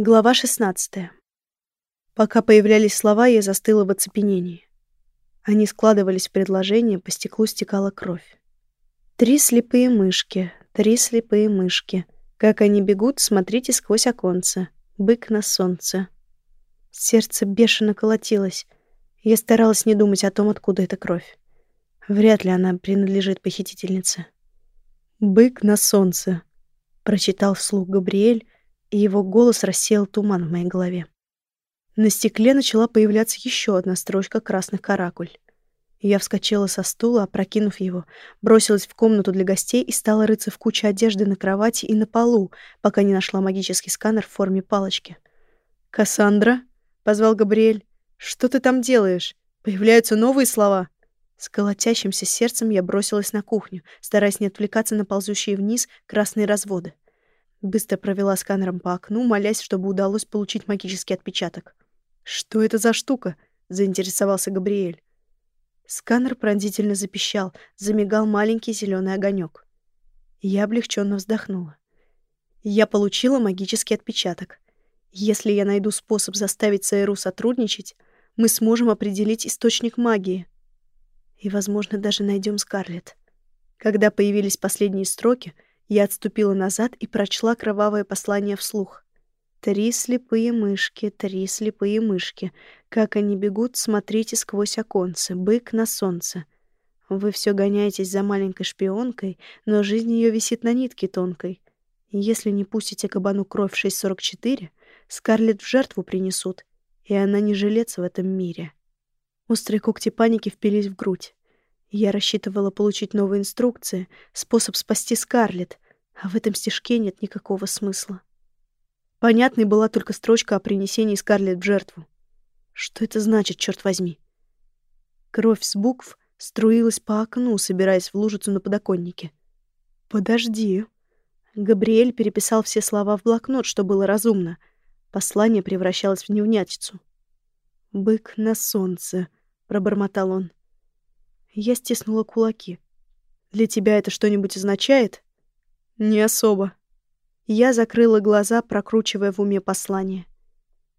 Глава 16. Пока появлялись слова, я застыла в оцепенении. Они складывались в предложение, по стеклу стекала кровь. Три слепые мышки, три слепые мышки. Как они бегут, смотрите сквозь оконце. Бык на солнце. Сердце бешено колотилось. Я старалась не думать о том, откуда эта кровь. Вряд ли она принадлежит похитительнице. «Бык на солнце», — прочитал вслух Габриэль, и его голос рассеял туман в моей голове. На стекле начала появляться еще одна строчка красных каракуль. Я вскочила со стула, опрокинув его, бросилась в комнату для гостей и стала рыться в куче одежды на кровати и на полу, пока не нашла магический сканер в форме палочки. «Кассандра?» — позвал Габриэль. «Что ты там делаешь? Появляются новые слова?» С колотящимся сердцем я бросилась на кухню, стараясь не отвлекаться на ползущие вниз красные разводы. Быстро провела сканером по окну, молясь, чтобы удалось получить магический отпечаток. «Что это за штука?» — заинтересовался Габриэль. Сканер пронзительно запищал, замигал маленький зеленый огонек. Я облегченно вздохнула. Я получила магический отпечаток. Если я найду способ заставить ЦРУ сотрудничать, мы сможем определить источник магии. И, возможно, даже найдем Скарлетт. Когда появились последние строки — я отступила назад и прочла кровавое послание вслух. «Три слепые мышки, три слепые мышки. Как они бегут, смотрите сквозь оконце. Бык на солнце. Вы все гоняетесь за маленькой шпионкой, но жизнь ее висит на нитке тонкой. Если не пустите кабану кровь 644, Скарлетт в жертву принесут, и она не жилец в этом мире». Острые когти паники впились в грудь. Я рассчитывала получить новые инструкции, способ спасти Скарлетт, а в этом стишке нет никакого смысла. Понятной была только строчка о принесении Скарлетт в жертву. Что это значит, черт возьми? Кровь с букв струилась по окну, собираясь в лужицу на подоконнике. «Подожди». Габриэль переписал все слова в блокнот, что было разумно. Послание превращалось в невнятицу. «Бык на солнце», — пробормотал он. Я стиснула кулаки. «Для тебя это что-нибудь означает?» «Не особо». Я закрыла глаза, прокручивая в уме послание.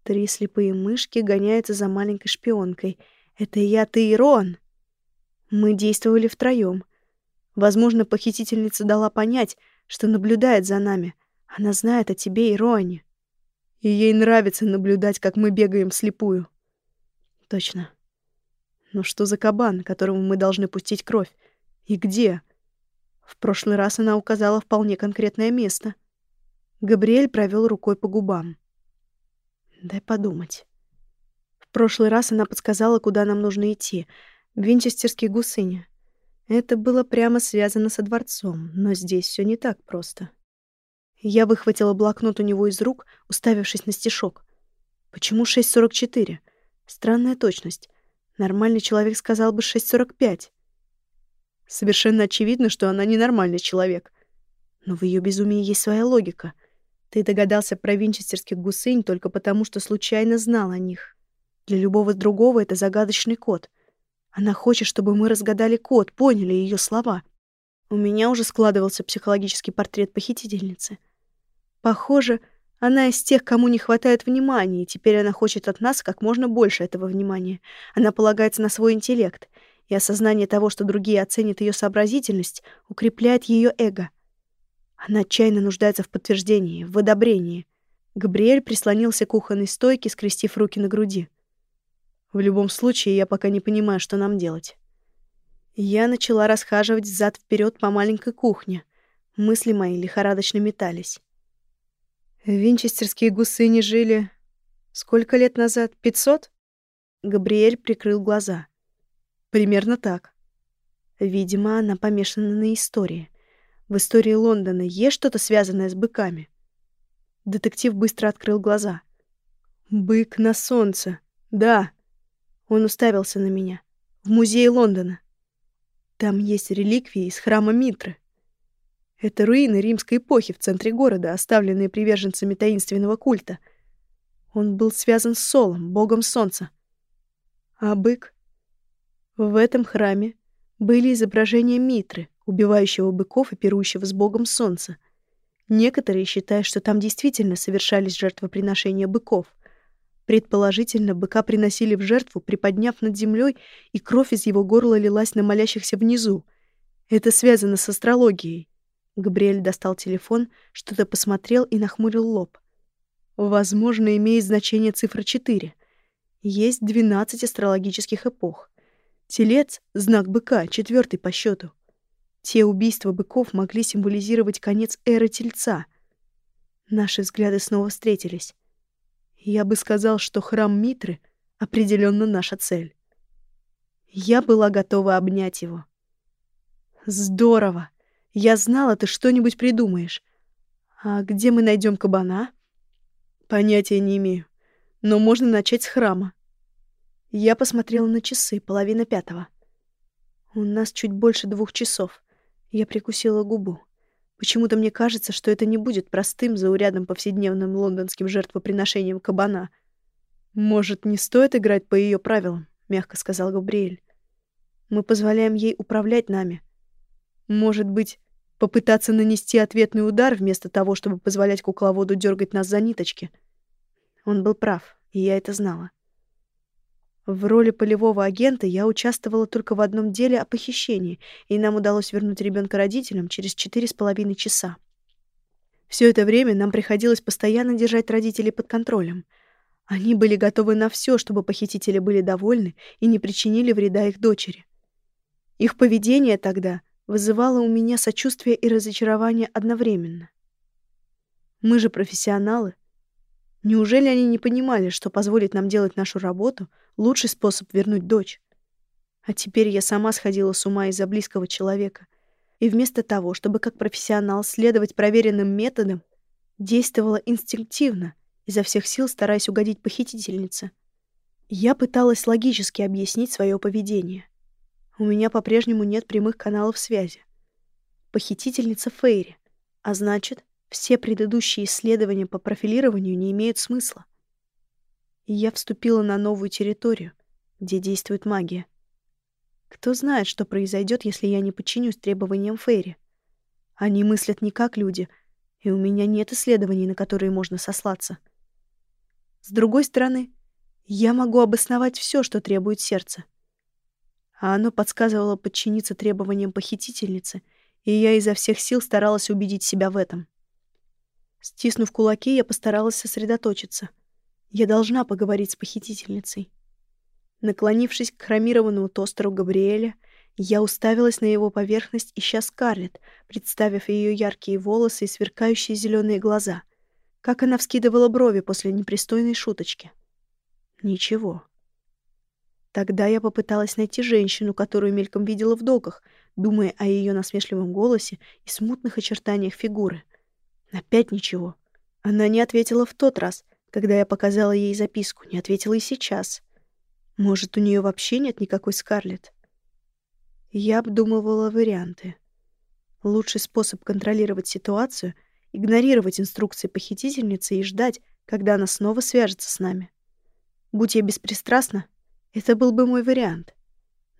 Три слепые мышки гоняются за маленькой шпионкой. Это я, ты и Рон. Мы действовали втроем. Возможно, похитительница дала понять, что наблюдает за нами. Она знает о тебе и Роне. И ей нравится наблюдать, как мы бегаем слепую. Точно. Но что за кабан, которому мы должны пустить кровь? И где? В прошлый раз она указала вполне конкретное место. Габриэль провел рукой по губам. Дай подумать. В прошлый раз она подсказала, куда нам нужно идти. В Винчестерский гусыня. Это было прямо связано со дворцом, но здесь все не так просто. Я выхватила блокнот у него из рук, уставившись на стишок. Почему 6.44? Странная точность. Нормальный человек сказал бы 6.45. Совершенно очевидно, что она ненормальный человек. Но в ее безумии есть своя логика. Ты догадался про винчестерских гусынь только потому, что случайно знал о них. Для любого другого это загадочный код. Она хочет, чтобы мы разгадали код, поняли ее слова. У меня уже складывался психологический портрет похитительницы. Похоже, она из тех, кому не хватает внимания, и теперь она хочет от нас как можно больше этого внимания. Она полагается на свой интеллект, и осознание того, что другие оценят ее сообразительность, укрепляет ее эго. Она отчаянно нуждается в подтверждении, в одобрении. Габриэль прислонился к кухонной стойке, скрестив руки на груди. В любом случае, я пока не понимаю, что нам делать. Я начала расхаживать взад вперед по маленькой кухне. Мысли мои лихорадочно метались. Винчестерские гусыни жили... Сколько лет назад? Пятьсот? Габриэль прикрыл глаза. Примерно так. Видимо, она помешана на истории. В истории Лондона есть что-то связанное с быками? Детектив быстро открыл глаза. «Бык на солнце. Да». Он уставился на меня. «В музее Лондона. Там есть реликвии из храма Митры. Это руины римской эпохи в центре города, оставленные приверженцами таинственного культа. Он был связан с Солом, богом солнца. А бык? В этом храме были изображения Митры, убивающего быков и пирующего с богом солнца. Некоторые считают, что там действительно совершались жертвоприношения быков. Предположительно, быка приносили в жертву, приподняв над землей, и кровь из его горла лилась на молящихся внизу. Это связано с астрологией. Габриэль достал телефон, что-то посмотрел и нахмурил лоб. Возможно, имеет значение цифра 4. Есть 12 астрологических эпох. Телец — знак быка, четвертый по счету. Те убийства быков могли символизировать конец эры Тельца. Наши взгляды снова встретились. Я бы сказал, что храм Митры определенно наша цель. Я была готова обнять его. Здорово. Я знала, ты что-нибудь придумаешь. А где мы найдем кабана? Понятия не имею. Но можно начать с храма. Я посмотрела на часы, половина пятого. У нас чуть больше двух часов. Я прикусила губу. Почему-то мне кажется, что это не будет простым, заурядным повседневным лондонским жертвоприношением кабана. «Может, не стоит играть по ее правилам?» — мягко сказал Габриэль. «Мы позволяем ей управлять нами. Может быть, попытаться нанести ответный удар вместо того, чтобы позволять кукловоду дергать нас за ниточки?» Он был прав, и я это знала. В роли полевого агента я участвовала только в одном деле о похищении, и нам удалось вернуть ребенка родителям через четыре с половиной часа. Все это время нам приходилось постоянно держать родителей под контролем. Они были готовы на все, чтобы похитители были довольны и не причинили вреда их дочери. Их поведение тогда вызывало у меня сочувствие и разочарование одновременно. Мы же профессионалы, Неужели они не понимали, что позволить нам делать нашу работу — лучший способ вернуть дочь? А теперь я сама сходила с ума из-за близкого человека. И вместо того, чтобы как профессионал следовать проверенным методам, действовала инстинктивно, изо всех сил стараясь угодить похитительнице. Я пыталась логически объяснить свое поведение. У меня по-прежнему нет прямых каналов связи. Похитительница Фейри, а значит, все предыдущие исследования по профилированию не имеют смысла. И я вступила на новую территорию, где действует магия. Кто знает, что произойдет, если я не подчинюсь требованиям Фейри. Они мыслят не как люди, и у меня нет исследований, на которые можно сослаться. С другой стороны, я могу обосновать все, что требует сердце. А оно подсказывало подчиниться требованиям похитительницы, и я изо всех сил старалась убедить себя в этом. Стиснув кулаки, я постаралась сосредоточиться. Я должна поговорить с похитительницей. Наклонившись к хромированному тостеру Габриэля, я уставилась на его поверхность, ища Скарлетт, представив ее яркие волосы и сверкающие зеленые глаза. Как она вскидывала брови после непристойной шуточки. Ничего. Тогда я попыталась найти женщину, которую мельком видела в доках, думая о ее насмешливом голосе и смутных очертаниях фигуры. Опять ничего. Она не ответила в тот раз, когда я показала ей записку, не ответила и сейчас. Может, у нее вообще нет никакой Скарлетт? Я обдумывала варианты. Лучший способ контролировать ситуацию — игнорировать инструкции похитительницы и ждать, когда она снова свяжется с нами. Будь я беспристрастна, это был бы мой вариант.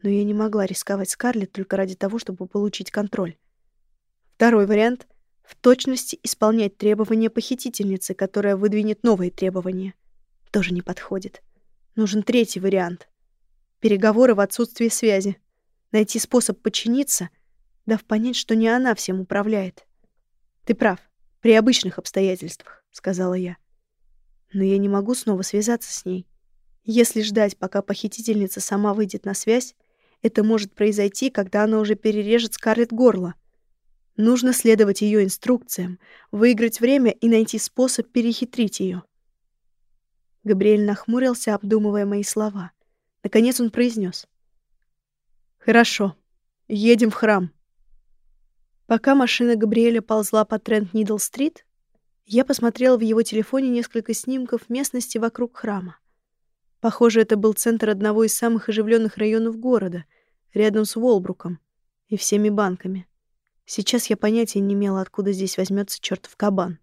Но я не могла рисковать Скарлетт только ради того, чтобы получить контроль. Второй вариант — в точности исполнять требования похитительницы, которая выдвинет новые требования. Тоже не подходит. Нужен третий вариант. Переговоры в отсутствии связи. Найти способ подчиниться, дав понять, что не она всем управляет. «Ты прав. При обычных обстоятельствах», — сказала я. «Но я не могу снова связаться с ней. Если ждать, пока похитительница сама выйдет на связь, это может произойти, когда она уже перережет Скарлетт горло. Нужно следовать ее инструкциям, выиграть время и найти способ перехитрить ее. Габриэль нахмурился, обдумывая мои слова. Наконец он произнес: «Хорошо, едем в храм». Пока машина Габриэля ползла по Трент-Нидл-стрит, я посмотрела в его телефоне несколько снимков местности вокруг храма. Похоже, это был центр одного из самых оживленных районов города, рядом с Волбруком и всеми банками. Сейчас я понятия не имела, откуда здесь возьмется чертов кабан.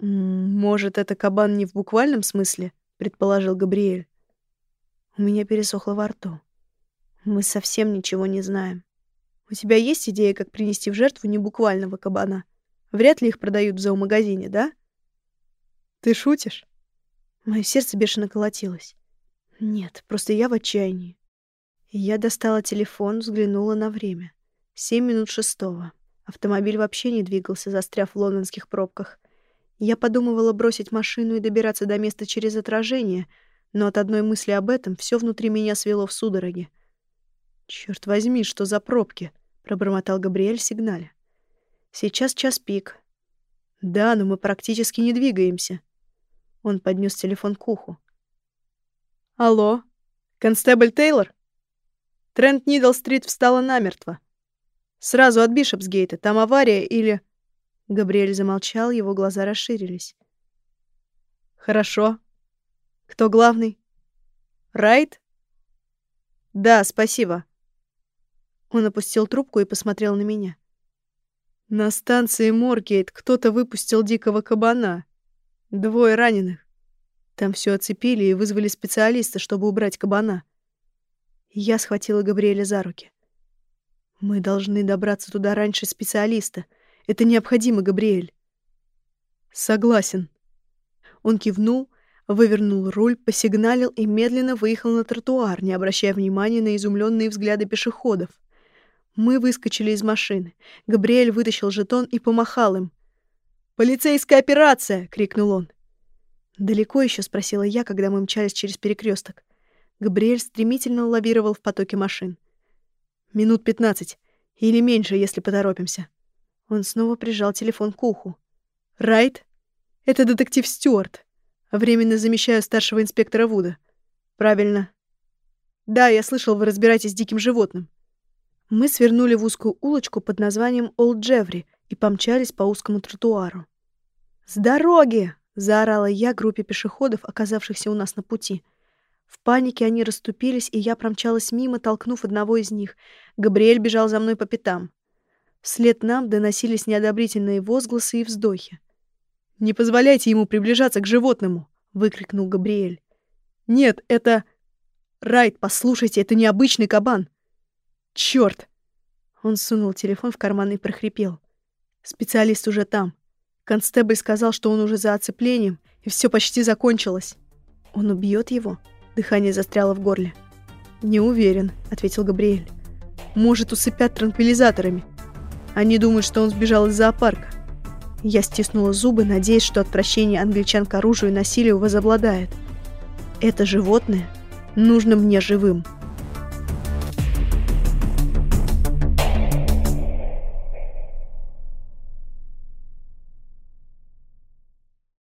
«Может, это кабан не в буквальном смысле?» — предположил Габриэль. У меня пересохло во рту. Мы совсем ничего не знаем. У тебя есть идея, как принести в жертву небуквального кабана? Вряд ли их продают в зоомагазине, да? Ты шутишь? Мое сердце бешено колотилось. Нет, просто я в отчаянии. Я достала телефон, взглянула на время. Семь минут шестого. Автомобиль вообще не двигался, застряв в лондонских пробках. Я подумывала бросить машину и добираться до места через отражение, но от одной мысли об этом все внутри меня свело в судороги. «Черт возьми, что за пробки!» — пробормотал Габриэль сигнале. «Сейчас час пик». «Да, но мы практически не двигаемся». Он поднес телефон к уху. «Алло? Констебль Тейлор?» Трент Нидл-стрит встала намертво. Сразу от Бишопсгейта. Там авария или...» Габриэль замолчал, его глаза расширились. «Хорошо. Кто главный? Райт?» «Да, спасибо». Он опустил трубку и посмотрел на меня. На станции Моргейт кто-то выпустил дикого кабана. Двое раненых. Там все оцепили и вызвали специалиста, чтобы убрать кабана. Я схватила Габриэля за руки. Мы должны добраться туда раньше специалиста. Это необходимо, Габриэль. Согласен. Он кивнул, вывернул руль, посигналил и медленно выехал на тротуар, не обращая внимания на изумленные взгляды пешеходов. Мы выскочили из машины. Габриэль вытащил жетон и помахал им. «Полицейская операция!» — крикнул он. «Далеко еще?» — спросила я, когда мы мчались через перекресток. Габриэль стремительно лавировал в потоке машин. «Минут пятнадцать. Или меньше, если поторопимся». Он снова прижал телефон к уху. «Райт? Это детектив Стюарт. Временно замещаю старшего инспектора Вуда». «Правильно». «Да, я слышал, вы разбираетесь с диким животным». Мы свернули в узкую улочку под названием Олд Джеври и помчались по узкому тротуару. «С дороги!» — заорала я группе пешеходов, оказавшихся у нас на пути — в панике они расступились, и я промчалась мимо, толкнув одного из них. Габриэль бежал за мной по пятам. Вслед нам доносились неодобрительные возгласы и вздохи. «Не позволяйте ему приближаться к животному!» — выкрикнул Габриэль. «Нет, это...» «Райт, послушайте, это необычный кабан!» «Чёрт!» Он сунул телефон в карман и прохрипел. «Специалист уже там. Констебль сказал, что он уже за оцеплением, и все почти закончилось. Он убьет его?» Дыхание застряло в горле. «Не уверен», — ответил Габриэль. «Может, усыпят транквилизаторами. Они думают, что он сбежал из зоопарка». Я стиснула зубы, надеясь, что отвращение англичан к оружию и насилию возобладает. «Это животное нужно мне живым».